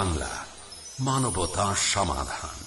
বাংলা মানবতা সমাধান।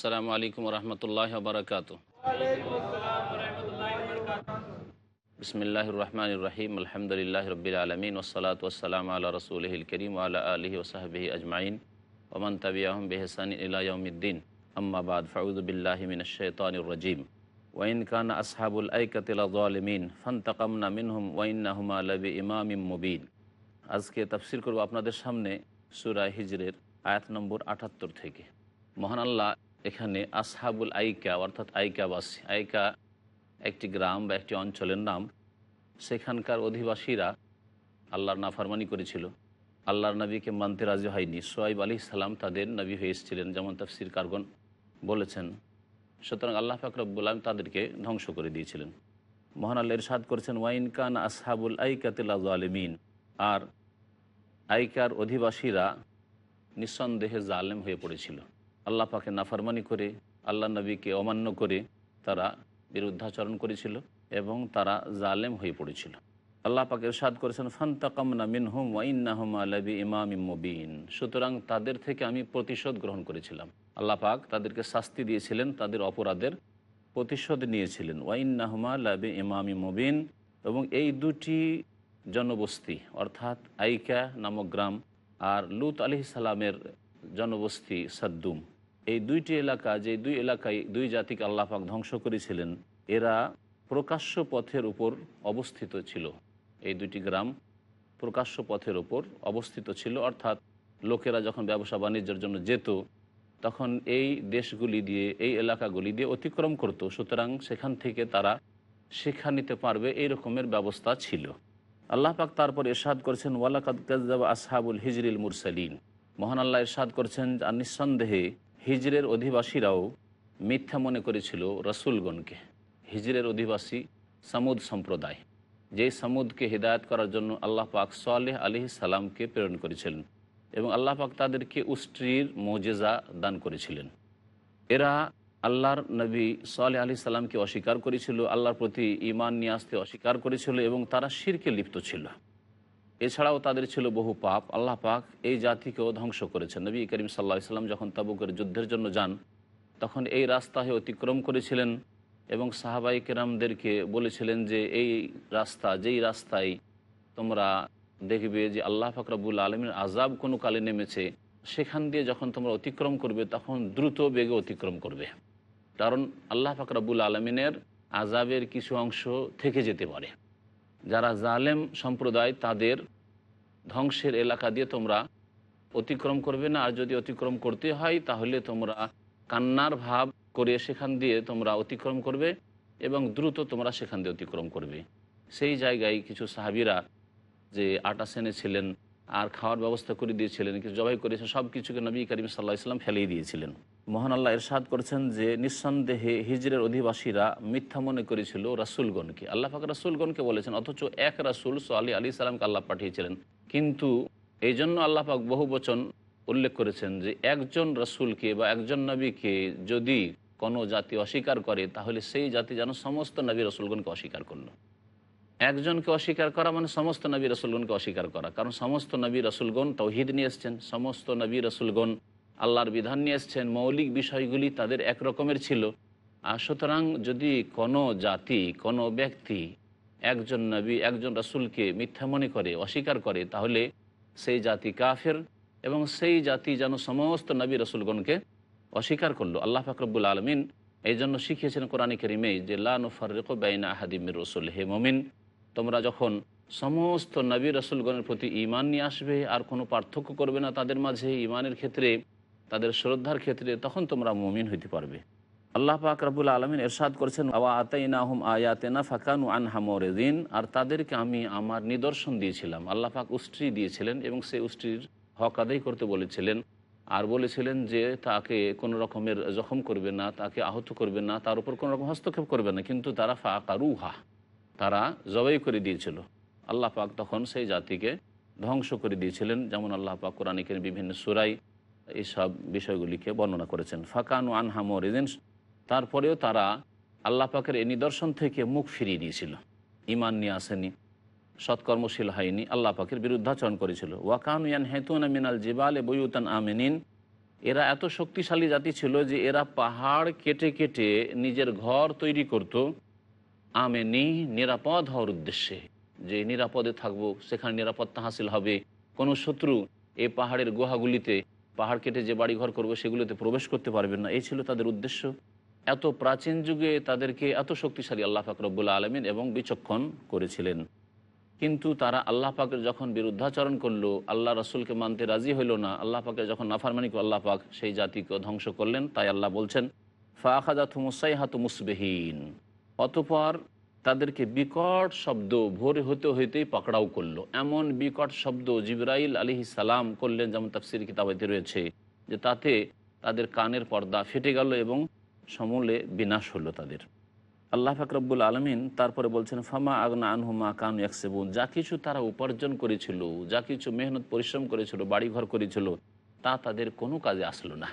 আসসালামু আলাইকুম রহমতুল্লাহ বারকাত বিসমিল্লাহ রহমান রহিম, আলহামদুলিল্লাহ রবিল আলমিন ওসলাত ওসালাম আল্লাহ রসুলহিল করিম আল্লাহ আলহি ওসাহবি আজমাইন। ওমান তাবিয়াহম বেহসান ইলাউদ্দিন আম্মাবাদ ফাউদুবিল্লাহমিন শৈতানুরজিম ওয়াইন কান আসহাবুল আইকাতিলমিন ফান্তাকামনা মিনহুম ওয়াইন্নাহুমা লবি ইমামিম মুবিন। আজকে তাফসির করব আপনাদের সামনে সুরা হিজরের আয়াত নম্বর আটাত্তর থেকে। মহান আল্লাহ এখানে আসহাবুল আইকা, অর্থাৎ আইকাবাসী। আইকা একটি গ্রাম বা একটি অঞ্চলের নাম। সেখানকার অধিবাসীরা আল্লাহর নাফারমানি করেছিল। আল্লাহর নবীকে মানতে রাজি হয়নি। সোয়াইব আলী সালাম তাদের নবী হয়ে এসেছিলেন, যেমন তাফসির কারগন বলেছেন। সুতরাং আল্লাহ ফাকরবুল আলম তাদেরকে ধ্বংস করে দিয়েছিলেন। মহান আল্লাহ ইরশাদ করেছেন ওয়াইন কান আসহাবুল আইকাতিল আলমিন আর আইকার অধিবাসীরা নিঃসন্দেহে জালেম হয়ে পড়েছিল। আল্লাহ পাকে নাফারমানি করে, আল্লাহ নবীকে অমান্য করে তারা বিরুদ্ধাচরণ করেছিল এবং তারা জালেম হয়ে পড়েছিল। আল্লাহ পাক ইরশাদ করেছেন, ফান্তাকামনা মিনহুম ওয়াইন্নাহুম আলবি ইমাম মুবিন। সুতরাং তাদের থেকে আমি প্রতিশোধ গ্রহণ করেছিলাম। আল্লাহ পাক তাদেরকে শাস্তি দিয়েছিলেন, তাদের অপরাধের প্রতিশোধ নিয়েছিলেন। ওয়াইন্নাহুমা লাবি ইমাম মুবিন। এবং এই দুটি জনবস্তি, অর্থাৎ আইকা নামক গ্রাম আর লুত আলি সালামের জনবস্তি সাদ্দুম এই দুইটি এলাকা যে দুই এলাকায় দুই জাতিকে আল্লাপাক ধ্বংস করেছিলেন, এরা প্রকাশ্য পথের উপর অবস্থিত ছিল। এই দুইটি গ্রাম প্রকাশ্য পথের উপর অবস্থিত ছিল। অর্থাৎ লোকেরা যখন ব্যবসা বাণিজ্যের জন্য যেত, তখন এই দেশগুলি দিয়ে, এই এলাকাগুলি দিয়ে অতিক্রম করত। সুতরাং সেখান থেকে তারা শিক্ষা নিতে পারবে এই রকমের ব্যবস্থা ছিল। আল্লাহ পাক তারপর এরশাদ করেছেন, ওয়ালাকাদ আসহাবুল হিজরিল মুরসালিন। মহান আল্লাহ এরশাদ করছেন নিঃসন্দেহে হিজরের অধিবাসীরাও মিথ্যা মনে করেছিল রসুলগণকে। হিজরের অধিবাসী সামুদ সম্প্রদায় যেই সামুদকে হিদায়ত করার জন্য আল্লাহ পাক সালেহ আলি সালামকে প্রেরণ করেছিলেন এবং আল্লাহ পাক তাদেরকে উষ্ট্রির মজেজা দান করেছিলেন। এরা আল্লাহর নবী সোয়ালে আলি সাল্লামকে অস্বীকার করেছিল, আল্লাহর প্রতি ইমান নিয়ে আসতে অস্বীকার করেছিল এবং তারা শিরকে লিপ্ত ছিল। এছাড়াও তাদের ছিল বহু পাপ। আল্লাহ পাক এই জাতিকেও ধ্বংস করেছেন। নবী করিম সাল্লা সাল্লাম যখন তাবুকের যুদ্ধের জন্য যান, তখন এই রাস্তা হয়ে অতিক্রম করেছিলেন এবং সাহাবাই কেরামদেরকে বলেছিলেন যে, এই রাস্তা, যেই রাস্তায় তোমরা দেখবে যে আল্লাহ ফাকরাবুল আলমীর আজাব কোনো কালে নেমেছে, সেখান দিয়ে যখন তোমরা অতিক্রম করবে, তখন দ্রুত বেগে অতিক্রম করবে। কারণ আল্লাহ ফাকরাবুল আলমিনের আজাবের কিছু অংশ থেকে যেতে পারে। যারা জালেম সম্প্রদায়, তাদের ধ্বংসের এলাকা দিয়ে তোমরা অতিক্রম করবে না। আর যদি অতিক্রম করতে হয়, তাহলে তোমরা কান্নার ভাব করে সেখান দিয়ে তোমরা অতিক্রম করবে এবং দ্রুত তোমরা সেখান দিয়ে অতিক্রম করবে। সেই জায়গায় কিছু সাহাবিরা যে আটা সেনে ছিলেন, আর খাওয়ার ব্যবস্থা করে দিয়েছিলেন, কিছু জবাই করেছে সব কিছুকে নবী করিম সাল্লাহ ইসলাম ফেলেই দিয়েছিলেন। মহান আল্লাহ এরশাদ করেছেন যে নিঃসন্দেহে হিজরের অধিবাসীরা মিথ্যা মনে করেছিল রাসুলগণকে। আল্লাহ ফাক রাসুলগণকে বলেছেন, অথচ এক রাসুল সোয়ালি আলী সালামকে আল্লাহ পাঠিয়েছিলেন। কিন্তু এই জন্য আল্লাহ পাক বহু বচন উল্লেখ করেছেন যে একজন রসুলকে বা একজন নবীকে যদি কোনো জাতি অস্বীকার করে, তাহলে সেই জাতি যেন সমস্ত নবী রসুলগণকে অস্বীকার করল। একজনকে অস্বীকার করা মানে সমস্ত নবী রসুলগণকে অস্বীকার করা। কারণ সমস্ত নবী রসুলগণ তৌহিদ নিয়ে এসছেন, সমস্ত নবী রসুলগণ আল্লাহর বিধান নিয়ে এসছেন, মৌলিক বিষয়গুলি তাদের এক রকমের ছিল। আর সুতরাং যদি কোনো জাতি, কোনো ব্যক্তি একজন নবী, একজন রসুলকে মিথ্যা মনে করে, অস্বীকার করে, তাহলে সেই জাতি কাফের এবং সেই জাতি যেন সমস্ত নবী রসুলগণকে অস্বীকার করল। আল্লাহ ফাকরবুল আলমিন এই জন্য শিখিয়েছেন কোরআন করিমে যে লানুফারেক বাইনা আহাদিমির রসুল হে মমিন, তোমরা যখন সমস্ত নবী রসুলগণের প্রতি ইমান নিয়ে আসবে, আর কোনো পার্থক্য করবে না তাদের মাঝে ইমানের ক্ষেত্রে তাদের শ্রদ্ধার ক্ষেত্রে তখন তোমরা মমিন হইতে পারবে। আল্লাহ পাক রাবুল আলমিন এরশাদ করেছেন, আওয়া আতাইনা হুম আয়াতেনা ফাকানু আন হামরেদিন আর তাদেরকে আমি আমার নিদর্শন দিয়েছিলাম। আল্লাহ পাক উষ্ট্রি দিয়েছিলেন এবং সেই উষ্ট্রির হক আদায় করতে বলেছিলেন। আর বলেছিলেন যে, তাকে কোনো রকমের জখম করবে না, তাকে আহত করবে না, তার উপর কোনো রকম হস্তক্ষেপ করবে না। কিন্তু তারা ফাকারুহা, তারা জবাই করে দিয়েছিল। আল্লাহ পাক তখন সেই জাতিকে ধ্বংস করে দিয়েছিলেন। যেমন আল্লাহ পাক কোরআনিকের বিভিন্ন সুরাই এইসব বিষয়গুলিকে বর্ণনা করেছেন। ফাকানু আনহামরিদিন তারপরেও তারা আল্লাহ পাকের এই নিদর্শন থেকে মুখ ফিরিয়ে দিয়েছিল ইমান নিয়ে আসেনি, সৎকর্মশীল হয়নি, আল্লাহ পাকের বিরুদ্ধাচরণ করেছিল। ওয়াকানু ইয়ান হেতুন মিনাল জিবালে বইউতান আমেনিন, এরা এত শক্তিশালী জাতি ছিল যে এরা পাহাড় কেটে কেটে নিজের ঘর তৈরি করত। আমেনি নিরাপদ হওয়ার উদ্দেশ্যে, যে নিরাপদে থাকব, সেখানে নিরাপত্তা হাসিল হবে। কোনো শত্রু এই পাহাড়ের গুহাগুলিতে পাহাড় কেটে যে বাড়ি ঘর করব সেগুলোতে প্রবেশ করতে পারবেন না। এই ছিল তাদের উদ্দেশ্য। এত প্রাচীন যুগে তাদেরকে এত শক্তিশালী আল্লাহ ফাকরবুল্লা আলমিন এবং বিচক্ষণ করেছিলেন। কিন্তু তারা আল্লাহ পাকের যখন বিরুদ্ধাচরণ করল, আল্লাহ রসুলকে মানতে রাজি হইল না, আল্লাহ পাকের যখন নাফারমানি আল্লাহ পাক সেই জাতিকে ধ্বংস করলেন। তাই আল্লাহ বলছেন ফাখাজাত মুসাই হাত মুসবেহীন। অতপর তাদেরকে বিকট শব্দ, ভোরে হতে হইতেই পাকড়াও করল। এমন বিকট শব্দ জিবরাইল আলী সালাম করলেন যেমন তাফসির কিতাবাতে রয়েছে, যে তাতে তাদের কানের পর্দা ফেটে গেল এবং সমূলে বিনাশ হলো তাদের। আল্লাহ ফাকরবুল আলমিন তারপরে বলছেন, ফামা আগনা আনহুমা কান একসেবুন যা কিছু তারা উপার্জন করেছিল, যা কিছু মেহনত, পরিশ্রম করেছিল, বাড়িঘর করেছিল, তা তাদের কোনো কাজে আসলো না।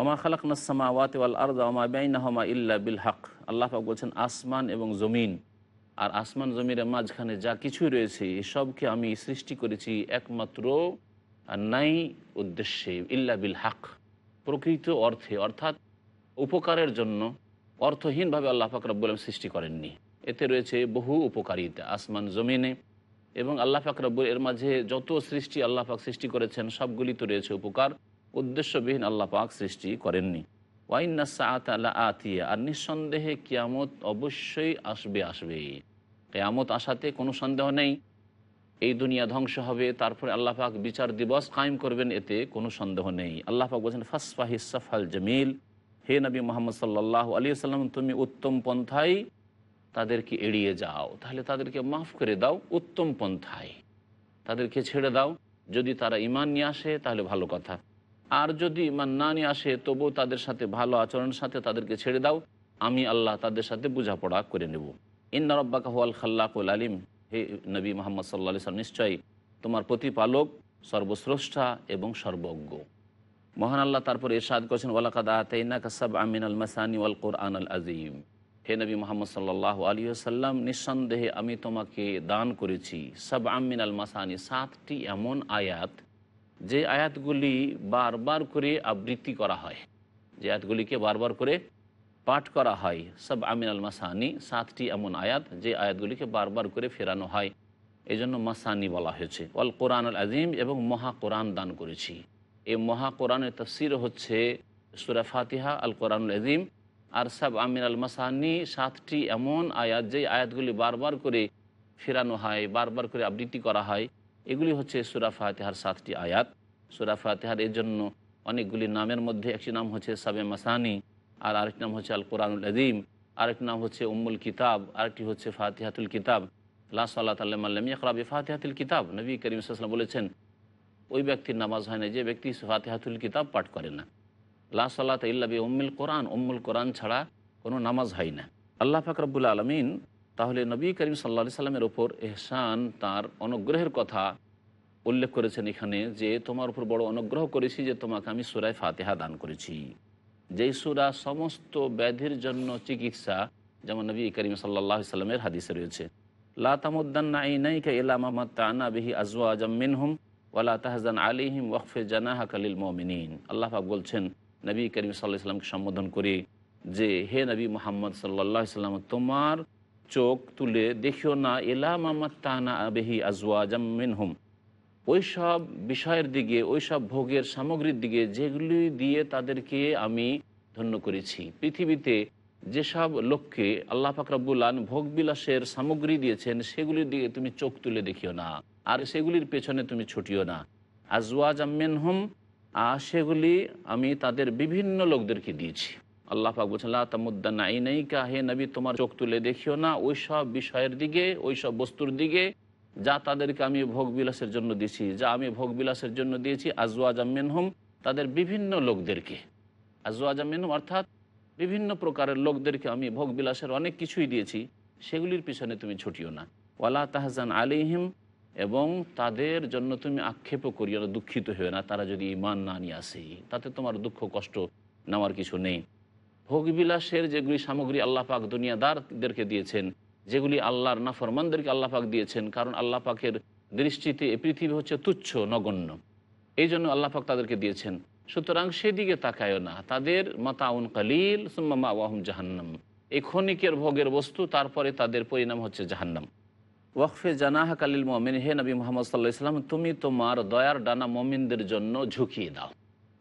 ওমা খালাক নাসামা ওয়াতে ওয়াল আরদা, ওমা বেইনাহমা ইল্লা বিল হক। আল্লাহ পাক বলছেন, আসমান এবং জমিন আর আসমান জমিনের মাঝখানে যা কিছুই রয়েছে এসবকে আমি সৃষ্টি করেছি একমাত্র নাই উদ্দেশ্যে, ইল্লা বিল হক। প্রকৃত অর্থে, অর্থাৎ উপকারের জন্য অর্থহীনভাবে আল্লাহ ফাকরাবুল সৃষ্টি করেননি। এতে রয়েছে বহু উপকারিতা, আসমান, জমিনে এবং আল্লাহ ফাকরাবুল এর মাঝে যত সৃষ্টি আল্লাহ পাক সৃষ্টি করেছেন সবগুলি তো রয়েছে উপকার। উদ্দেশ্যবিহীন আল্লাহ পাক সৃষ্টি করেননি। ওয়াইনাসা আল্লাহ আতিয়া আর নিঃসন্দেহে কিয়ামত অবশ্যই আসবে আসবে। কেয়ামত আসাতে কোনো সন্দেহ নেই। এই দুনিয়া ধ্বংস হবে, তারপরে আল্লাহ পাক বিচার দিবস কায়েম করবেন, এতে কোনো সন্দেহ নেই। আল্লাহ পাক বলছেন, ফাসফাহি সফাল জমিল। হে নবী মোহাম্মদ সাল্লাহ আলী সাল্লাম তুমি উত্তম পন্থায় তাদেরকে এড়িয়ে যাও। তাহলে তাদেরকে মাফ করে দাও, উত্তম পন্থায় তাদেরকে ছেড়ে দাও। যদি তারা ইমান নিয়ে আসে, তাহলে ভালো কথা। আর যদি ইমান না আসে তবু তাদের সাথে ভালো আচরণের সাথে তাদেরকে ছেড়ে দাও, আমি আল্লাহ তাদের সাথে বোঝাপড়া করে নেব। ইন্না রব্বাকা হুয়াল খাল্লাকুল আলিম। হে নবী মোহাম্মদ সাল্লা সাল্লাম নিশ্চয়ই তোমার প্রতিপালক সর্বশ্রেষ্ঠা এবং সর্বজ্ঞ। মহান আল্লাহ তারপরে এরশাদ করেছেন, ওয়ালাকাদ আতাইনা কাসাব আমিন আল মাসানি ওয়াল কোরআন আল আজিম হে নবী মোহাম্মদ সাল্লাহ আলী সাল্লাম নিঃসন্দেহে আমি তোমাকে দান করেছি। সব আমিন আল মাসানি, সাতটি এমন আয়াত যে আয়াতগুলি বারবার করে আবৃত্তি করা হয়, যে আয়াতগুলিকে বারবার করে পাঠ করা হয় সব আমিন আল মাসানি, সাতটি এমন আয়াত যে আয়াতগুলিকে বারবার করে ফেরানো হয়। এই জন্য মাসানি বলা হয়েছে। অল কোরআন আল আজিম এবং মহা কোরআন দান করেছি। এই মহা কোরআনের তফসির হচ্ছে সুরা ফাতিহা, আল কোরআনুল আজিম আর সাব আমিন আল মাসানি, সাতটি এমন আয়াত যে আয়াতগুলি বারবার করে ফেরানো হয়, বারবার করে আবৃত্তি করা হয়। এগুলি হচ্ছে সুরা ফাতেহার সাতটি আয়াত। সুরা ফাতেহার এর জন্য অনেকগুলি নামের মধ্যে একটি নাম হচ্ছে সাবে মাসানি, আর আরেকটি নাম হচ্ছে আল কোরআনুল আজিম আরেকটি নাম হচ্ছে উম্মুল কিতাব, আরেকটি হচ্ছে ফাতিহাতুল কিতাব। লা সাল্লাহ আল্লাহ ইকরাবি ফাতিহাতুল কিতাব। নবী করিম সাল্লাম বলেছেন, ওই ব্যক্তির নামাজ হয় না যে ব্যক্তি ফাতিহাতুল কিতাব পাঠ করে না। লা সাল্লাহ ইল্লাবি উম্মুল কোরআন উম্মুল কোরআন ছাড়া কোনো নামাজ হয় না। আল্লাহ ফাকরাবুল আলমিন তাহলে নবী করিম সাল্লা সাল্লামের ওপর এহসান তার অনুগ্রহের কথা উল্লেখ করেছেন এখানে যে তোমার উপর বড় অনুগ্রহ করেছি যে তোমাকে আমি সুরায় ফাতেহা দান করেছি। যেই সুরা সমস্ত ব্যাধির জন্য চিকিৎসা যেমন নবী করিম সাল্লাহ সাল্লামের হাদিসে রয়েছে। আজওয়া ওয়ালা তাহজান আলিহিম কালিল মমিনিন। আল্লাহ বলছেন, নবী করিম সাল্লাহ সাল্লামকে সম্বোধন করে যে, হে নবী মোহাম্মদ সাল্লাহ সাল্লাম, তোমার চোখ তুলে দেখিও না, এলা মামাত তানা আবেহি আজওয়া জামিনহুম ওই সব বিষয়ের দিকে ওই সব ভোগের সামগ্রীর দিকে, যেগুলি দিয়ে তাদেরকে আমি ধন্য করেছি। পৃথিবীতে যেসব লোককে আল্লাহ ফাকরাবুল্লান ভোগ বিলাসের সামগ্রী দিয়েছেন, সেগুলির দিকে তুমি চোখ তুলে দেখিও না, আর সেগুলির পেছনে তুমি ছুটিও না। আজওয়াজ আমেন হোম আর সেগুলি আমি তাদের বিভিন্ন লোকদেরকে দিয়েছি। আল্লাহ পাক বলছেন তামুদ্দান আইনাইকা, হে নবী, তোমার চোখ তুলে দেখিও না। ওই সব বিষয়ের দিকে, ওই সব বস্তুর দিকে, যা তাদেরকে আমি ভোগ বিলাসের জন্য দিয়েছি, যা আমি ভোগ বিলাসের জন্য দিয়েছি, আজওয়াজ আমেন হোম তাদের বিভিন্ন লোকদেরকে। আজওয়াজ আমেন অর্থাৎ বিভিন্ন প্রকারের লোকদেরকে আমি ভোগ বিলাসের অনেক কিছুই দিয়েছি, সেগুলির পিছনে তুমি ছুটিও না। ওয়ালা তাহজান আলিহিম এবং তাদের জন্য তুমি আক্ষেপও করিও না, দুঃখিত হয়ে না। তারা যদি ইমান না নিয়ে আসে, তাতে তোমার দুঃখ কষ্ট নেওয়ার কিছু নেই। ভোগবিলাসের যেগুলি সামগ্রী আল্লাহ পাক দুনিয়াদারদেরকে দিয়েছেন, যেগুলি আল্লাহর নাফরমানদেরকে আল্লাহ পাক দিয়েছেন, কারণ আল্লাহ পাকের দৃষ্টিতে এ পৃথিবী হচ্ছে তুচ্ছ, নগণ্য। এই জন্য আল্লাহ পাক তাদেরকে দিয়েছেন। সুতরাং সেদিকে তাকায়ও না। তাদের মাতাউন কালিল, সুম্মা ওয়াহম জাহান্নাম। এই ক্ষণিকের ভোগের বস্তু, তারপরে তাদের পরিণাম হচ্ছে জাহান্নাম। ওয়াকফে জানাহ কালিল মমিন হে নবী মোহাম্মদ সাল্লাহ ইসলাম তুমি তোমার দয়ার ডানা মমিনদের জন্য ঝুঁকিয়ে দাও।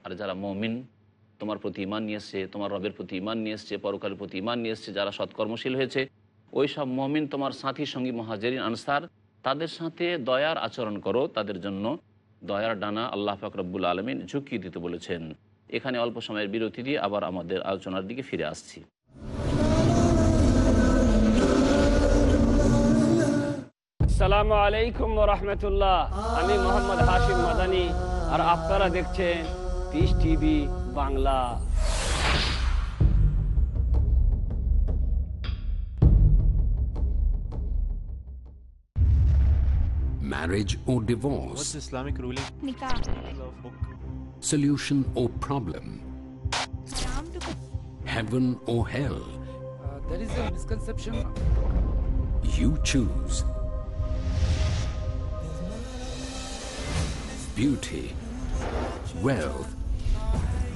আর যারা মমিন তোমার প্রতি ইমান নিয়ে এসছে, তোমার রবের প্রতি ইমান নিয়ে এসছে, পরকালের প্রতি ইমান নিয়ে এসছে, যারা সৎকর্মশীল হয়েছে। ওই সব মমিন তোমার সাথী সঙ্গী মহাজেরিন, আনসার, তাদের সাথে দয়ার আচরণ করো, তাদের জন্য দয়ার ডানা আল্লাহ ফাকরবুল আলমিন ঝুঁকিয়ে দিতে বলেছেন। এখানে অল্প সময়ের বিরতি দিয়ে আবার আমাদের আলোচনার দিকে ফিরে আসছি। আসসালামু আলাইকুম রহমতুল্লাহ। আমি মোহাম্মদ হাশিম মাদানি, আর আপনারা দেখছেন Peace TV Bangla Marriage or divorce? What's Islamic ruling? nikah Solution or problem? Islam Heaven or hell? Uh, there is a misconception. You choose. Beauty, wealth,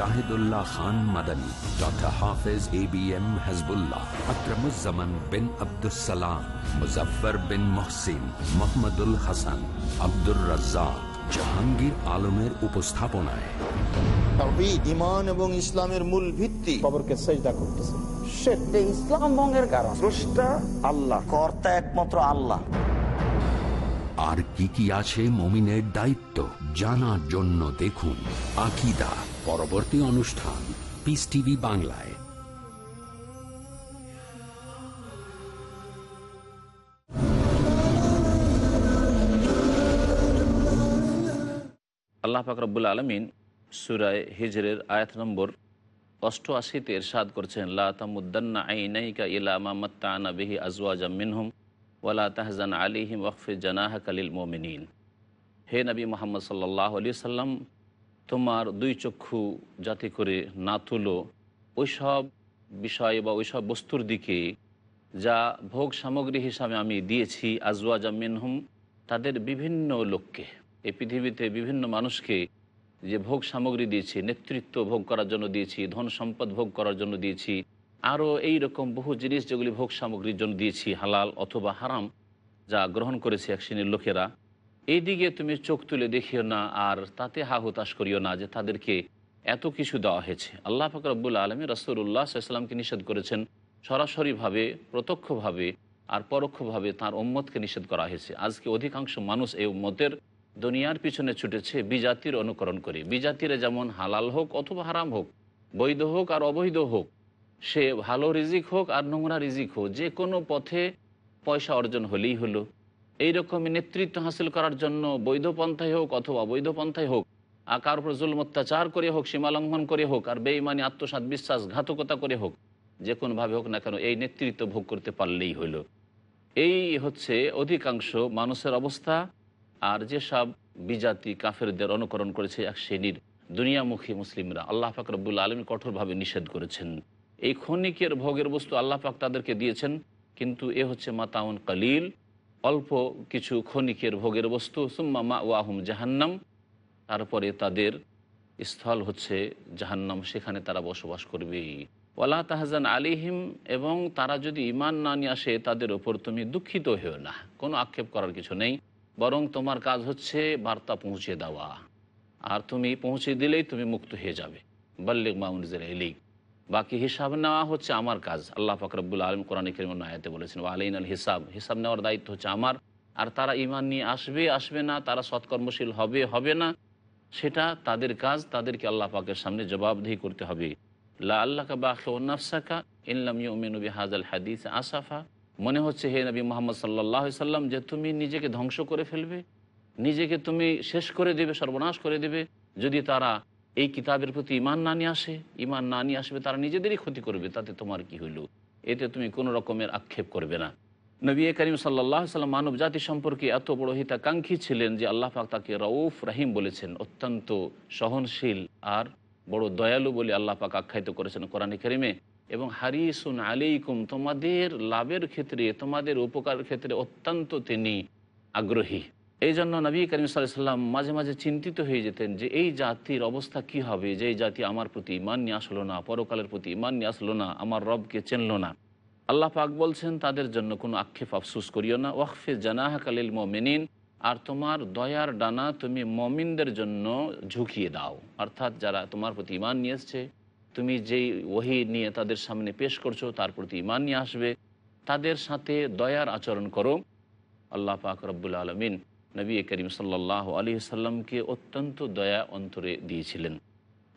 Shahidullah Khan Madani doctor Hafez A B M Hasbullah bin Abdussalam Muzaffar bin Mohsin Mohammadul Hasan Abdur Razzaq Jahangir আলমের উপস্থাপনায়। ইমান এবং ইসলামের মূল ভিত্তি। খবরকে চেষ্টা করতেছে। সেটা ইসলাম ভঙ্গের কারণ। স্রষ্টা আল্লাহ কর্তা একমাত্র আল্লাহ। আর কি কি আছে মমিনের দায়িত্ব জানার জন্য দেখুন আকিদা। পরবর্তী অনুষ্ঠান পিস টিভি বাংলায়। আল্লাহ ফাকরবুল আলমিন সুরায় হিজরের আয়াত নম্বর অষ্টআশিতে এরশাদ করছেন, লা তামুদ্দান্না আইনাইকা ইলা মামাত্তানা বিহি আজওয়াজা মিনহুম ওয়ালা তাহজান আলিহিম ওয়কফে জানাহা কালিল মোমিনিন। হে নবী মোহাম্মদ সাল্লাহ সাল্লাম তোমার দুই চক্ষু যাতে করে না তুলো, ওইসব বিষয় বা ওইসব বস্তুর দিকে যা ভোগ সামগ্রী হিসাবে আমি দিয়েছি, আজওয়াজা মিনহুম, তাদের বিভিন্ন লোককে, এই পৃথিবীতে বিভিন্ন মানুষকে যে ভোগ সামগ্রী দিয়েছি, নেতৃত্ব ভোগ করার জন্য দিয়েছি, ধন সম্পদ ভোগ করার জন্য দিয়েছি, আরও এই রকম বহু জিনিস যেগুলি ভোগ সামগ্রীর জন্য দিয়েছি, হালাল অথবা হারাম, যা গ্রহণ করেছে এক শ্রেণির লোকেরা। এই দিকে তুমি চোখ তুলে দেখিও না, আর তাতে হা হতাশ করিও না যে তাদেরকে এত কিছু দেওয়া হয়েছে। আল্লাহ ফাকরবুল আলমী রসুল্লাহ সাল্লামকে নিষেধ করেছেন সরাসরিভাবে প্রত্যক্ষভাবে আর পরোক্ষভাবে তার উম্মতকে নিষেধ করা হয়েছে। আজকে অধিকাংশ মানুষ এই উম্মতের দুনিয়ার পিছনে ছুটেছে বিজাতির অনুকরণ করে। বিজাতিরা যেমন হালাল হোক অথবা হারাম হোক, বৈধ হোক আর অবৈধ হোক, সে ভালো রিজিক হোক আর নোংরা রিজিক হোক, যে কোনো পথে পয়সা অর্জন হলেই হলো। এইরকমই নেতৃত্ব হাসিল করার জন্য বৈধ পন্থায় হোক অথবা অবৈধ পন্থায় হোক আর কার উপর জুল অত্যাচার করে হোক সীমালঙ্ঘন করে হোক, আর বেইমানি আত্মসাত বিশ্বাস ঘাতকতা করে হোক, যে কোনোভাবে হোক না কেন এই নেতৃত্ব ভোগ করতে পারলেই হলো এই হচ্ছে অধিকাংশ মানুষের অবস্থা, আর যেসব বিজাতি কাফেরদের অনুকরণ করেছে এক শ্রেণির দুনিয়ামুখী মুসলিমরা, আল্লাহ পাক রব্বুল আলমী কঠোরভাবে নিষেধ করেছেন। এই ক্ষণিকের ভোগের বস্তু আল্লাহ পাক তাদেরকে দিয়েছেন, কিন্তু এ হচ্ছে মাতাউন কালিল অল্প কিছু ক্ষণিকের ভোগের বস্তু, সুম্মা মা ওয়াহুম জাহান্নাম। তারপরে তাদের স্থল হচ্ছে জাহান্নাম, সেখানে তারা বসবাস করবে। ওয়ালা তাহজান আলিহিম, এবং তারা যদি ইমান না নিয়ে আসে, তাদের ওপর তুমি দুঃখিত হয়েও না। কোনো আক্ষেপ করার কিছু নেই। বরং তোমার কাজ হচ্ছে বার্তা পৌঁছে দেওয়া। আর তুমি পৌঁছে দিলেই তুমি মুক্ত হয়ে যাবে। বল্লিক মাউনজের এলিক বাকি হিসাব নেওয়া হচ্ছে আমার কাজ। আল্লাহ ফাকরবুল আলম কোরআন করিম আয়াতে বলেছেন আলাইন আল হিসাব। হিসাব নেওয়ার দায়িত্ব হচ্ছে আমার। আর তারা ইমান নিয়ে আসবে আসবে না, তারা সৎকর্মশীল হবে হবে না, সেটা তাদের কাজ, তাদেরকে আল্লাহ পাকের সামনে জবাবদিহি করতে হবে। লা আল্লাহকা বা নাফসাকা ইনলাম ইউমিনবী হাজাল হাদিস আসাফা। মনে হচ্ছে হে নবী মোহাম্মদ সাল্লাহ সাল্লাম, যে তুমি নিজেকে ধ্বংস করে ফেলবে, নিজেকে তুমি শেষ করে দেবে, সর্বনাশ করে দেবে। যদি তারা এই কিতাবের প্রতি ইমান না নিয়ে আসে ইমান না নিয়ে আসবে, তারা নিজেদেরই ক্ষতি করবে, তাতে তোমার কি হইল? এতে তুমি কোনো রকমের আক্ষেপ করবে না। নবী করিম সাল্লাহ সাল্লাম মানব জাতি সম্পর্কে এত বড় হিতাকাঙ্ক্ষী ছিলেন যে আল্লাহ পাক তাকে রউফ রাহিম বলেছেন, অত্যন্ত সহনশীল আর বড় দয়ালু বলে আল্লাহ পাক আখ্যায়িত করেছেন কোরআন করিমে। এবং হারিসুন আলাইকুম, তোমাদের লাভের ক্ষেত্রে, তোমাদের উপকারের ক্ষেত্রে অত্যন্ত তিনি আগ্রহী। এই জন্য নবী করিম সাল্লাম মাঝে মাঝে চিন্তিত হয়ে যেতেন যে এই জাতির অবস্থা কি হবে? যে এই জাতি আমার প্রতি ইমান নিয়ে আসলো না, পরকালের প্রতি ইমান নিয়ে আসলো না, আমার রবকে চেনল না। আল্লাহ পাক বলছেন, তাদের জন্য কোনো আক্ষেপ আফসুস করিও না। ওয়াকফে জানাহ কালিল মমিনিন, আর তোমার দয়ার ডানা তুমি মমিনদের জন্য ঝুঁকিয়ে দাও। অর্থাৎ যারা তোমার প্রতি ইমান নিয়ে এসছে, তুমি যেই ওহি নিয়ে তাদের সামনে পেশ করছ, তার প্রতি ইমান নিয়ে আসবে। তাদের সাথে দয়ার আচরণ করো। আল্লাহ পাক রব্বুল আলমিন নবী করিম সাল্লাহ আলী সাল্লামকে অত্যন্ত দয়া অন্তরে দিয়েছিলেন।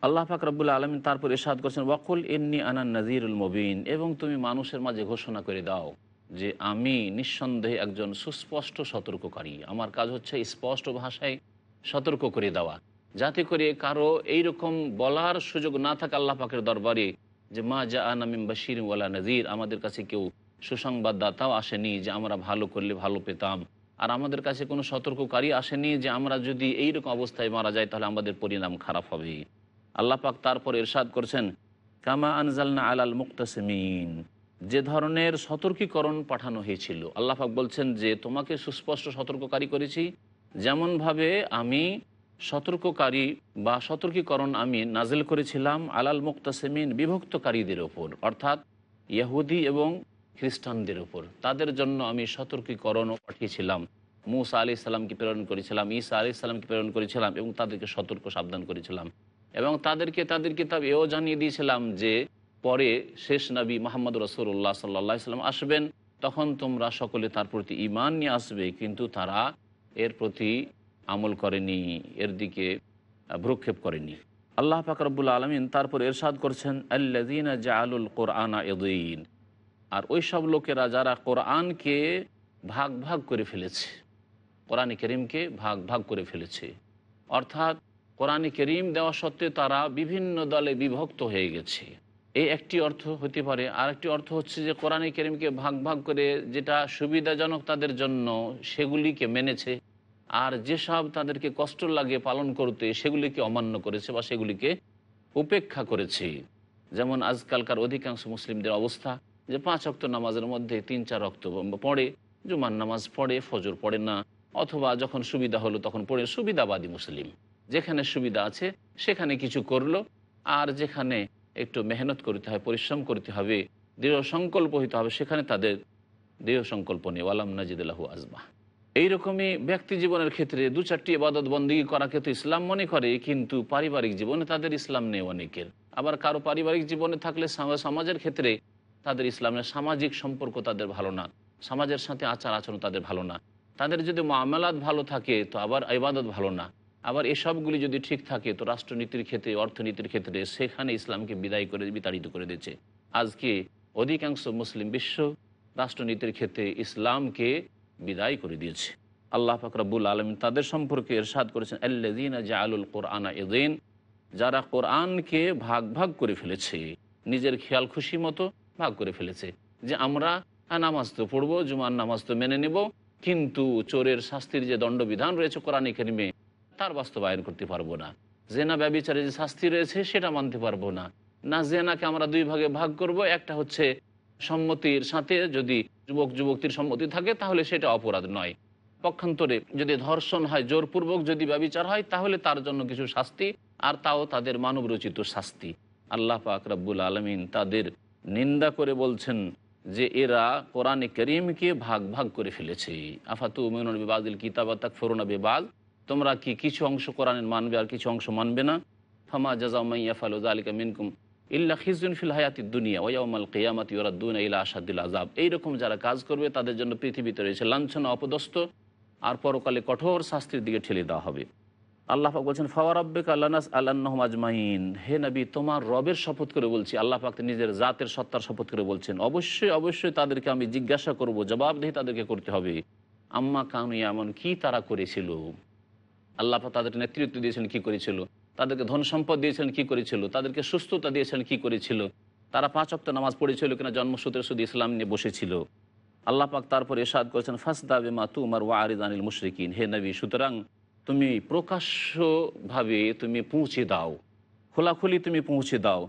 আল্লাহ পাক রব্বুল আলমিন তারপর এরশাদ করছেন, ওয়াকুল ইন্নি আনান নাজিরুল মবিন এবং তুমি মানুষের মাঝে ঘোষণা করে দাও যে আমি নিঃসন্দেহে একজন সুস্পষ্ট সতর্ককারী। আমার কাজ হচ্ছে স্পষ্ট ভাষায় সতর্ক করে দেওয়া। যাতে করে কারও এইরকম বলার সুযোগ না থাকে আল্লাহ পাকের দরবারে যে, মা জা আনামিম বাশির ওয়ালা নজির আমাদের কাছে কেউ সুসংবাদদাতাও আসেনি যে, আমরা ভালো করলে ভালো পেতাম। আর আমাদের কাছে কোনো সতর্ককারী আসেনি যে আমরা যদি এইরকম অবস্থায় মারা যাই, তাহলে আমাদের পরিণাম খারাপ হবে। আল্লাহ পাক তারপর এরশাদ করছেন, কামা আনজালনা আলাল মুক্তাসমিন। যে ধরনের সতর্কীকরণ পাঠানো হয়েছিল, আল্লাহ পাক বলছেন যে তোমাকে সুস্পষ্ট সতর্ককারী করেছি, যেমনভাবে আমি সতর্ককারী বা সতর্কীকরণ আমি নাজেল করেছিলাম আলাল মুক্তাসেমিন বিভক্তকারীদের ওপর। অর্থাৎ ইহুদি এবং খ্রিস্টানদের ওপর তাদের জন্য আমি সতর্কীকরণও পাঠিয়েছিলাম। মুসা আলি সাল্লামকে প্রেরণ করেছিলাম, ঈসা আলি সাল্লামকে প্রেরণ করেছিলাম এবং তাদেরকে সতর্ক সাবধান করেছিলাম। এবং তাদেরকে, তাদের কিতাব এও জানিয়ে দিয়েছিলাম যে পরে শেষ নবী মোহাম্মদ রসুল্লাহ সাল্লা সাল্লাম আসবেন, তখন তোমরা সকলে তার প্রতি ইমান নিয়ে আসবে, কিন্তু তারা এর প্রতি আমল করেনি, এর দিকে ভ্রুক্ষেপ করেনি। আল্লাহ ফাকরবুল আলমিন তারপর এরশাদ করছেন আল্লাদিন জাআলুল কোরআনা এদিন আর ওই সব লোকেরা যারা কোরআনকে ভাগ ভাগ করে ফেলেছে, কোরআন করিমকে ভাগ ভাগ করে ফেলেছে, অর্থাৎ কোরআন করিম দেওয়া সত্ত্বে তারা বিভিন্ন দলে বিভক্ত হয়ে গেছে। এই একটি অর্থ হতে পারে আর একটি অর্থ হচ্ছে যে কোরআন করিমকে ভাগ ভাগ করে যেটা সুবিধাজনক তাদের জন্য সেগুলিকে মেনেছে, আর যেসব তাদেরকে কষ্ট লাগে পালন করতে সেগুলিকে অমান্য করেছে বা সেগুলিকে উপেক্ষা করেছে। যেমন আজকালকার অধিকাংশ মুসলিমদের অবস্থা যে পাঁচ অক্ত নামাজের মধ্যে তিন, চার অক্ত পড়ে, জুমার নামাজ পড়ে, ফজর পড়ে না, অথবা যখন সুবিধা হলো তখন পড়ে, সুবিধাবাদী মুসলিম। যেখানে সুবিধা আছে, সেখানে কিছু করল, আর যেখানে একটু মেহনত করতে হয়, পরিশ্রম করতে হবে, দৃঢ় সংকল্প হইতে হবে, সেখানে তাদের দৃঢ় সংকল্প নেই ওয়ালাম নাজিদুল্লাহু আজমা। এইরকমই ব্যক্তি জীবনের ক্ষেত্রে দু চারটি এবাদত বন্দী করাকে তো ইসলাম মনে করে, কিন্তু পারিবারিক জীবনে তাদের ইসলাম নেই অনেকের। আবার কারও পারিবারিক জীবনে থাকলে সমাজের ক্ষেত্রে তাদের ইসলামের সামাজিক সম্পর্ক তাদের ভালো না, সমাজের সাথে আচার আচরণ তাদের ভালো না। তাদের যদি মামলাত ভালো থাকে, তো আবার ইবাদত ভালো না। আবার এসবগুলি যদি ঠিক থাকে, তো রাষ্ট্রনীতির ক্ষেত্রে, অর্থনীতির ক্ষেত্রে সেখানে ইসলামকে বিদায় করে, বিতাড়িত করে দিয়েছে। আজকে অধিকাংশ মুসলিম বিশ্ব রাষ্ট্রনীতির ক্ষেত্রে ইসলামকে বিদায় করে দিয়েছে। আল্লাহ ফাকরাবুল আলম তাদের সম্পর্কে এরশাদ করেছেন আল্লাদিন জাআলুল কোরআনা এদিন যারা কোরআনকে ভাগ ভাগ করে ফেলেছে। নিজের খেয়াল খুশি মতো ভাগ করে ফেলেছে যে আমরা নামাজ তো পড়ব, জুমার নামাজ তো মেনে নেব, কিন্তু চোরের শাস্তির যে দণ্ডবিধান রয়েছে কোরআন কেরিমে, তার বাস্তবায়ন করতে পারব না। জেনা ব্যবচারে যে শাস্তি রয়েছে সেটা মানতে পারব না। না জেনাকে আমরা দুই ভাগে ভাগ করব, একটা হচ্ছে সম্মতির সাথে যদি যুবক যুবক্তির সম্মতি থাকে তাহলে সেটা অপরাধ নয়। পক্ষান্তরে যদি ধর্ষণ হয়, জোরপূর্বক যদি ব্যবচার হয়, তাহলে তার জন্য কিছু শাস্তি, আর তাও তাদের মানবরচিত শাস্তি। আল্লাহ পাক রব্বুল আলমিন তাদের নিন্দা করে বলছেন যে এরা কোরআনে করিমকে ভাগ ভাগ করে ফেলেছে। আফাতু মেনুল বিবাদিল কিতাবা তাক ফরুনা বিবাদ তোমরা কি কিছু অংশ কোরআনের মানবে আর কিছু অংশ মানবে না? ফামা জাজামাইয়া ফালু আলিকা মিনকুম ইল্লা খিজুন ফিল হায়াতি দুনিয়া ওয়াউমাল কিয়ামাতি ওরাদ্দুন ইলা আসাদুল আজাব এইরকম যারা কাজ করবে তাদের জন্য পৃথিবীতে রয়েছে লাঞ্ছনা, অপদস্থ। আর পরকালে কঠোর শাস্তির দিকে ঠেলে দেওয়া হবে। আল্লাহ পাক বলছেন ফাওয়ারাব্বিক আল্লানাস আল্লাহম আজমাইন। হে নবী, তোমার রবের শপথ করে বলছি, আল্লাহ পাক নিজের জাতের সত্তার শপথ করে বলছেন। অবশ্যই অবশ্যই তাদেরকে আমি জিজ্ঞাসা করব, জবাবদেহি তাদেরকে করতে হবে। আম্মা কানু এমন কি তারা করেছিল? আল্লাহ পাক তাদেরকে নেতৃত্ব দিয়েছেন, কি করেছিল? তাদেরকে ধন সম্পদ দিয়েছেন, কি করেছিল? তাদেরকে সুস্থতা দিয়েছেন, কি করেছিল? তারা পাঁচ অক্ট নামাজ পড়েছিল কিনা জন্মসূত্রে শুধু ইসলাম নিয়ে বসেছিল। আল্লাহ পাক তারপর এরশাদ করেছেন, ফাসদা বেমা তুমার ওয়ারিদ আনিল মুশরিকিন। হে নবী, সুতরাং তুমি প্রকাশ্যভাবে তুমি পৌঁছে দাও। খোলাখুলি তুমি পৌঁছে দাও।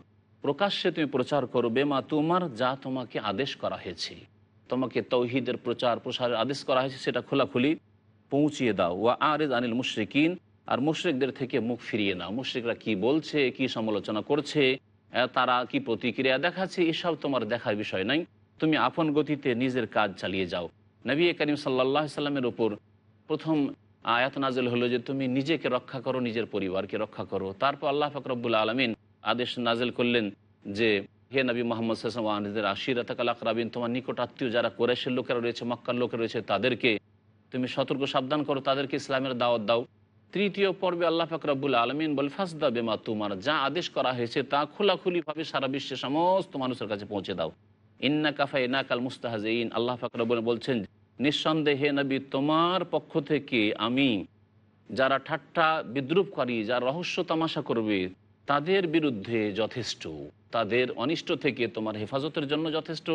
প্রকাশ্যে তুমি প্রচার করো, বেমা তোমার যা তোমাকে আদেশ করা হয়েছে। তোমাকে তৌহিদের প্রচার, প্রসারের আদেশ করা হয়েছে, সেটা খোলাখুলি পৌঁছিয়ে দাও। ওয়া আরেজ আনিল মুশরিকিন, আর মুশরিকদের থেকে মুখ ফিরিয়ে নাও। মুশরিকরা কি বলছে, কি সমালোচনা করছে তারা কি প্রতিক্রিয়া দেখাচ্ছে, এসব তোমার দেখার বিষয় নাই। তুমি আপন গতিতে নিজের কাজ চালিয়ে যাও। নবী করিম সাল্লাহ সাল্লামের ওপর প্রথম আয়াত নাজেল হলো যে তুমি নিজেকে রক্ষা করো, নিজের পরিবারকে রক্ষা করো। তারপর আল্লাহ ফাকরবুল আলমিন আদেশ নাজেল করলেন যে, হে নবী মোহাম্মদ সাল্লামের আশির তাকাল আকরাবিন, তোমার নিকট আত্মীয় যারা কোরেশের লোকেরা রয়েছে, মক্কার লোকেরা রয়েছে, তাদেরকে তুমি সতর্ক, সাবধান করো, তাদেরকে ইসলামের দাওয়াত দাও। তৃতীয় পর্বে আল্লাহ ফাকরাবুল আলমিন বল ফাসদা বেমা তোমার, যা আদেশ করা হয়েছে তা খোলাখুলিভাবে সারা বিশ্বের সমস্ত মানুষের কাছে পৌঁছে দাও। ইন্না কাফা ইনা কাল মুস্তাহাজইন আল্লাহ ফাকরাবুল বলছেন নিঃসন্দেহে নবী তোমার পক্ষ থেকে আমি যারা ঠাট্টা বিদ্রুপকারী, যারা রহস্য তামাশা করবে, তাদের বিরুদ্ধে যথেষ্ট। তাদের অনিষ্ট থেকে তোমার হেফাজতের জন্য যথেষ্ট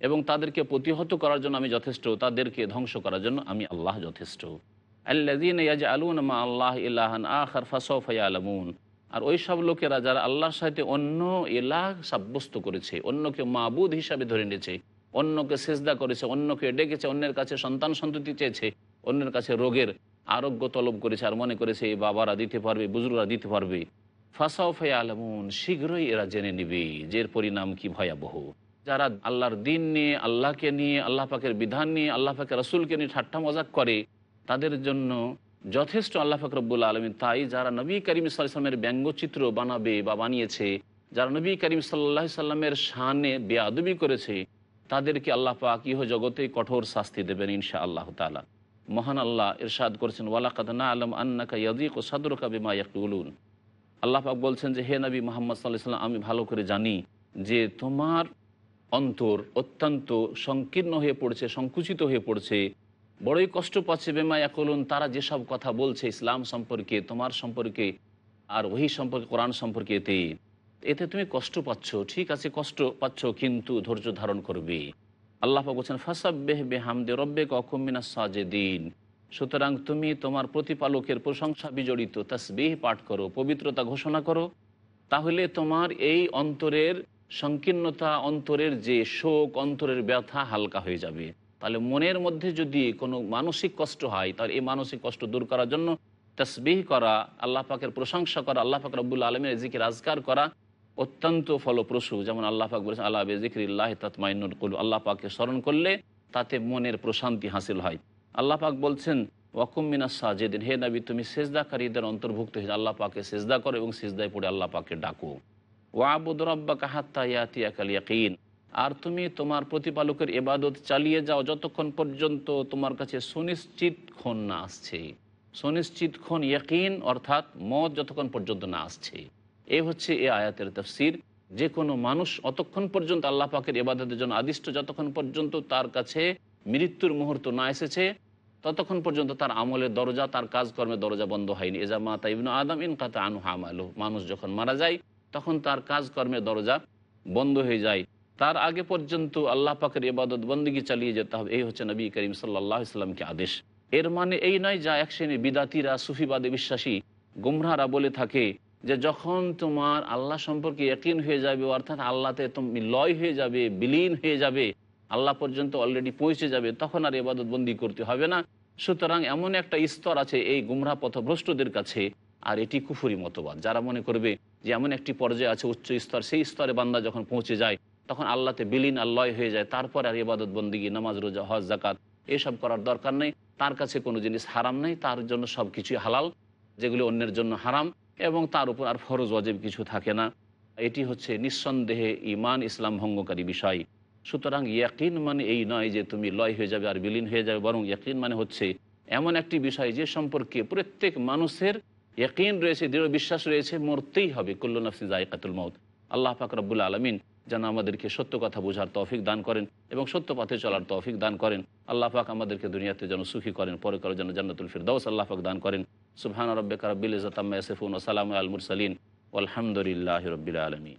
এবং তাদেরকে প্রতিহত করার জন্য আমি যথেষ্ট। তাদেরকে ধ্বংস করার জন্য আমি আল্লাহ যথেষ্ট। মা আল্লাহ ইলাহান আলমুন আর ওই সব লোকেরা যারা আল্লাহর সাথে অন্য এলাহ সাব্যস্ত করেছে, অন্যকে মাবুদ হিসাবে ধরে নিয়েছে অন্যকে সেজদা করেছে, অন্যকে ডেকেছে, অন্যের কাছে সন্তান সন্ততি চেয়েছে, অন্যের কাছে রোগের আরোগ্য তলব করেছে আর মনে করেছে, এই বাবারা দিতে পারবে বুজুর্গরা দিতে পারবে। ফাসাউফে আলমুন শীঘ্রই এরা জেনে নিবে যে পরিণাম কি ভয়াবহ। যারা আল্লাহর দিন নিয়ে, আল্লাহকে নিয়ে, আল্লাহ পাকের বিধান নিয়ে, আল্লাহ পাকের রসুলকে নিয়ে ঠাট্টা মজাক করে, তাদের জন্য যথেষ্ট আল্লাহ ফাকরবুল আলমী তাই যারা নবী করিম সাল্লামের ব্যঙ্গচিত্র বানাবে বা বানিয়েছে, যারা নবী করিম সাল্লাহ সাল্লামের শানে বেয়াদবি করেছে তাদেরকে আল্লাহ পাক ইহ জগতে কঠোর শাস্তি দেবেন ইনশা আল্লাহ তালা মহান আল্লাহ ইরশাদ করেছেন ওয়ালাকাত না আলম আন্নাকা ইয়াদিক ও সাদরকা বিমা ইয়াকুলুন। আল্লাহ পাক বলছেন যে, হে নবী মোহাম্মদ সাল্লাহ সাল্লাম আমি ভালো করে জানি যে তোমার অন্তর অত্যন্ত সংকীর্ণ হয়ে পড়ছে, সংকুচিত হয়ে পড়ছে। বড়ই কষ্ট পাচ্ছে, বেমা একলুন তারা যেসব কথা বলছে ইসলাম সম্পর্কে, তোমার সম্পর্কে, আর ওই সম্পর্কে, কোরআন সম্পর্কে এতে এতে তুমি কষ্ট পাচ্ছ, ঠিক আছে, কষ্ট পাচ্ছ, কিন্তু ধৈর্য ধারণ করবে। আল্লাহ বলছেন, ফাসাব্বেহ বেহামদে রব্বে কমিনা সাজেদিন। সুতরাং তুমি তোমার প্রতিপালকের প্রশংসা বিজড়িত, তাসবিহ পাঠ করো, পবিত্রতা ঘোষণা করো। তাহলে তোমার এই অন্তরের সংকীর্ণতা, অন্তরের যে শোক, অন্তরের ব্যথা হালকা হয়ে যাবে। তাহলে মনের মধ্যে যদি কোনো মানসিক কষ্ট হয়, তাহলে এই মানসিক কষ্ট দূর করার জন্য তসবিহ করা, আল্লাহ পাকের প্রশংসা করা, আল্লাহ পাক রব্বুল আলমের জিকির রাজগার করা অত্যন্ত ফলপ্রসূ। যেমন আল্লাহ পাক বলেছেন আল্লাহ বেজিক্রিল্লাহ তাতমাইনুল কুল আল্লাহ পাককে স্মরণ করলে তাতে মনের প্রশান্তি হাসিল হয়। আল্লাহ পাক বলছেন ওয়াকুমিনা সাজেদিন। হে নাবি, তুমি সেজদাকারীদের অন্তর্ভুক্ত হয়ে আল্লাহ পাকে সেজদা করো এবং সেজদায় পড়ে আল্লাহ পাকে ডাকো। ওয়াবুদ রব্বা কাহাত্তা ইয়াতিয়া কাল ইয়াকিন আর তুমি তোমার প্রতিপালকের এবাদত চালিয়ে যাও যতক্ষণ পর্যন্ত তোমার কাছে সুনিশ্চিত ক্ষণ না আসছে। সুনিশ্চিত ক্ষণ ইয়াকিন, অর্থাৎ মত যতক্ষণ পর্যন্ত না আসছে। এই হচ্ছে এ আয়াতের তফসির। যে কোনো মানুষ অতক্ষণ পর্যন্ত আল্লাহ পাকের এবাদতের জন্য আদিষ্ট, যতক্ষণ পর্যন্ত তার কাছে মৃত্যুর মুহূর্ত না এসেছে, ততক্ষণ পর্যন্ত তার আমলের দরজা, তার কাজকর্মের দরজা বন্ধ হয়নি। এজা মাতা ইবনু আদম ইন কাতা আনু হামালু মানুষ যখন মারা যায়, তখন তার কাজকর্মের দরজা বন্ধ হয়ে যায়। তার আগে পর্যন্ত আল্লাহ পাকের ইবাদত বন্দিগি চালিয়ে যেতে হবে। এই হচ্ছে নবী করিম সাল্লাহ ইসলামকে আদেশ। এর মানে এই নয় যা এক শ্রেণি বিদাতিরা সুফিবাদে বিশ্বাসী গুমরারা বলে থাকে যে যখন তোমার আল্লাহ সম্পর্কে একইন হয়ে যাবে, অর্থাৎ আল্লাহতে তুমি লয় হয়ে যাবে, বিলীন হয়ে যাবে, আল্লাহ পর্যন্ত অলরেডি পৌঁছে যাবে, তখন আর এবাদত বন্দি করতে হবে না। সুতরাং এমন একটা স্তর আছে এই গুমরা পথভ্রষ্টদের কাছে, আর এটি কুফুরি মতবাদ। যারা মনে করবে যে এমন একটি পর্যায়ে আছে উচ্চ স্তর, সেই স্তরে বান্দা যখন পৌঁছে যায়, তখন আল্লাহতে বিলীন আর লয় হয়ে যায়, তারপর আর ইবাদত বন্দিগি নামাজ, রোজা, হজ জাকাত এসব করার দরকার নেই। তার কাছে কোনো জিনিস হারাম নেই, তার জন্য সব কিছুই হালাল, যেগুলি অন্যের জন্য হারাম। এবং তার উপর আর ফরজ অজেব কিছু থাকে না। এটি হচ্ছে নিঃসন্দেহে ইমান ইসলাম ভঙ্গকারী বিষয়। সুতরাং ইয়াকিন মানে এই নয় যে তুমি লয় হয়ে যাবে আর বিলীন হয়ে যাবে, বরং ইয়াকিন মানে হচ্ছে এমন একটি বিষয় যে সম্পর্কে প্রত্যেক মানুষের ইয়াকিন রয়েছে, দৃঢ় বিশ্বাস রয়েছে, মরতেই হবে। কুল্লু নফসি জায়কাতুল মৌত আল্লাহ পাক রব্বুল আলমিন যেন আমাদেরকে সত্য কথা বোঝার তৌফিক দান করেন এবং সত্য পথে চলার তৌফিক দান করেন। আল্লাহ পাক আমাদেরকে দুনিয়াতে যেন সুখী করেন, পরে করে যেন জান্নাতুল ফিরদাউস আল্লাহ পাক দান করেন। সুবহান রব্বিকা রব্বিল ইজ্জাত আম্মা ইয়াসিফুন ওয়া সালামু আল মুরসালিন আলহামদুলিল্লাহি রব্বিল আলামিন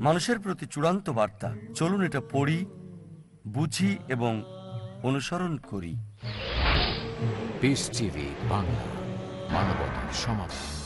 মানুষের প্রতি চূড়ান্ত বার্তা চলুন এটা পড়ি বুঝি এবং অনুসরণ করি। বাংলা মানবতার সমাধান